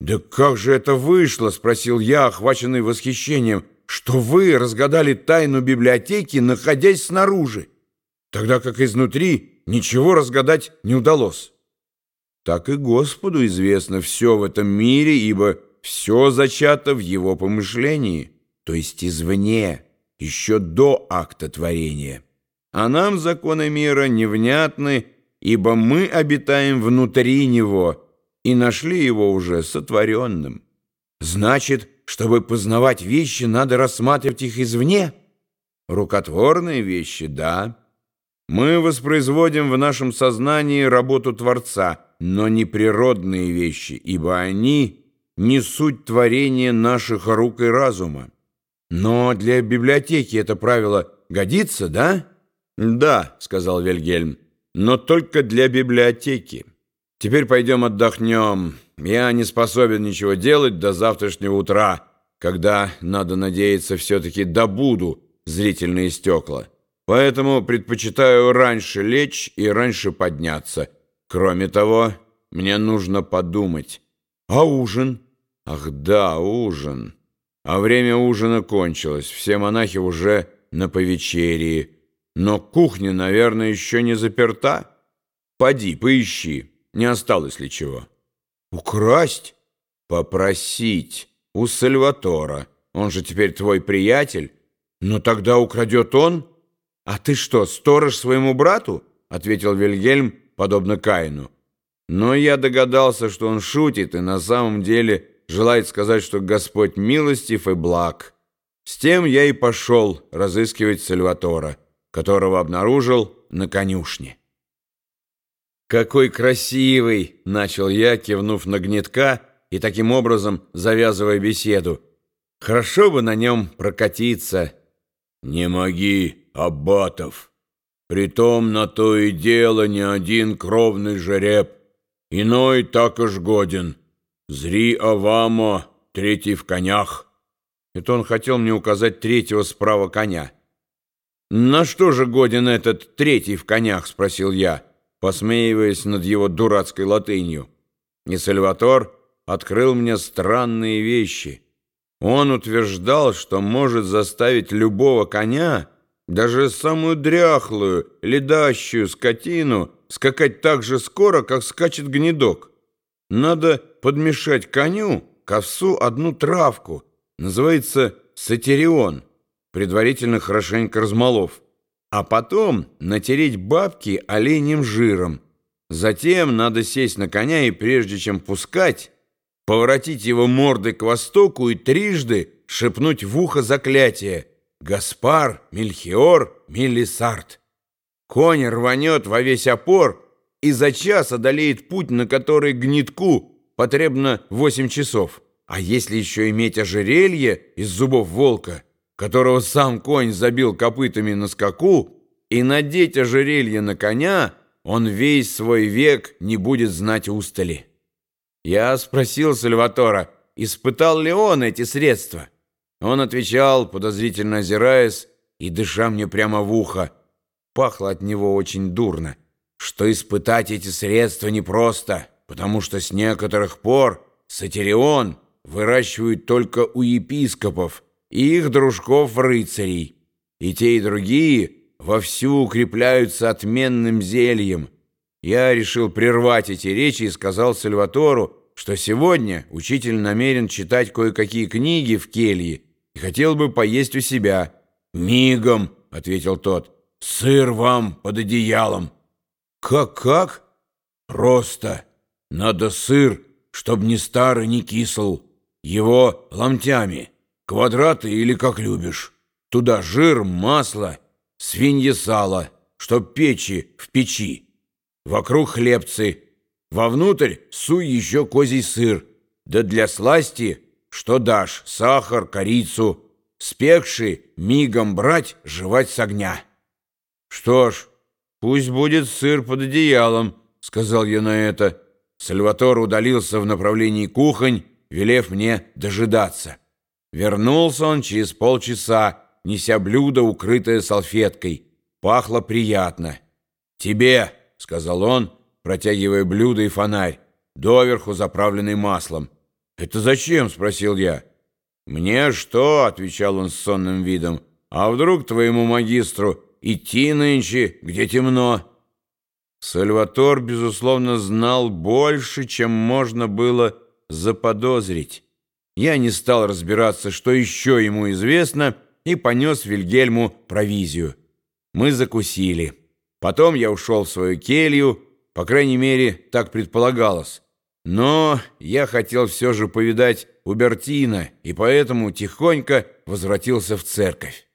«Да как же это вышло?» — спросил я, охваченный восхищением, «что вы разгадали тайну библиотеки, находясь снаружи, тогда как изнутри ничего разгадать не удалось». Так и Господу известно все в этом мире, ибо все зачато в его помышлении, то есть извне, еще до акта творения. А нам законы мира невнятны, ибо мы обитаем внутри него и нашли его уже сотворенным. Значит, чтобы познавать вещи, надо рассматривать их извне? Рукотворные вещи, да. Мы воспроизводим в нашем сознании работу Творца, но не природные вещи, ибо они не суть творения наших рук и разума. Но для библиотеки это правило годится, да? Да, сказал Вильгельм, но только для библиотеки. Теперь пойдем отдохнем. Я не способен ничего делать до завтрашнего утра, когда, надо надеяться, все-таки добуду зрительные стекла. Поэтому предпочитаю раньше лечь и раньше подняться. Кроме того, мне нужно подумать. А ужин? Ах да, ужин. А время ужина кончилось. Все монахи уже на повечерии. Но кухня, наверное, еще не заперта. Поди, поищи, не осталось ли чего. Украсть? Попросить. У Сальватора. Он же теперь твой приятель. Но тогда украдет он? А ты что, сторож своему брату? Ответил Вильгельм, подобно Каину. Но я догадался, что он шутит и на самом деле желает сказать, что Господь милостив и благ. С тем я и пошел разыскивать Сальватора которого обнаружил на конюшне. «Какой красивый!» — начал я, кивнув на гнетка и таким образом завязывая беседу. «Хорошо бы на нем прокатиться». «Не моги, Аббатов. Притом на то и дело не один кровный жереб. Иной так уж годен. Зри Авамо, третий в конях». Это он хотел мне указать третьего справа коня. «На что же годен этот третий в конях?» — спросил я, посмеиваясь над его дурацкой латынью. И Сальватор открыл мне странные вещи. Он утверждал, что может заставить любого коня, даже самую дряхлую, ледащую скотину, скакать так же скоро, как скачет гнедок. Надо подмешать коню к овсу одну травку, называется сатерион предварительно хорошенько размолов, а потом натереть бабки оленем жиром. Затем надо сесть на коня и прежде чем пускать, поворотить его мордой к востоку и трижды шепнуть в ухо заклятие «Гаспар, Мельхиор, Мелисард». Конь рванет во весь опор и за час одолеет путь, на который гнетку потребно восемь часов. А если еще иметь ожерелье из зубов волка – которого сам конь забил копытами на скаку, и надеть ожерелье на коня, он весь свой век не будет знать устали. Я спросил Сальватора, испытал ли он эти средства. Он отвечал, подозрительно озираясь и дыша мне прямо в ухо. Пахло от него очень дурно, что испытать эти средства непросто, потому что с некоторых пор сатирион выращивают только у епископов, и их дружков-рыцарей. И те, и другие вовсю укрепляются отменным зельем. Я решил прервать эти речи и сказал Сальватору, что сегодня учитель намерен читать кое-какие книги в келье и хотел бы поесть у себя. «Мигом», — ответил тот, — «сыр вам под одеялом». «Как-как?» «Просто. Надо сыр, чтоб ни старый, ни кисел. Его ломтями». Квадраты или как любишь. Туда жир, масло, свинье сало, чтоб печи в печи. Вокруг хлебцы. Вовнутрь суй еще козий сыр. Да для сласти, что дашь, сахар, корицу. Спекший мигом брать, жевать с огня. Что ж, пусть будет сыр под одеялом, сказал я на это. Сальватор удалился в направлении кухонь, велев мне дожидаться. Вернулся он через полчаса, неся блюдо, укрытое салфеткой. Пахло приятно. «Тебе», — сказал он, протягивая блюдо и фонарь, доверху заправленный маслом. «Это зачем?» — спросил я. «Мне что?» — отвечал он с сонным видом. «А вдруг твоему магистру идти нынче, где темно?» Сальватор, безусловно, знал больше, чем можно было заподозрить. Я не стал разбираться, что еще ему известно, и понес Вильгельму провизию. Мы закусили. Потом я ушел в свою келью, по крайней мере, так предполагалось. Но я хотел все же повидать Убертина, и поэтому тихонько возвратился в церковь.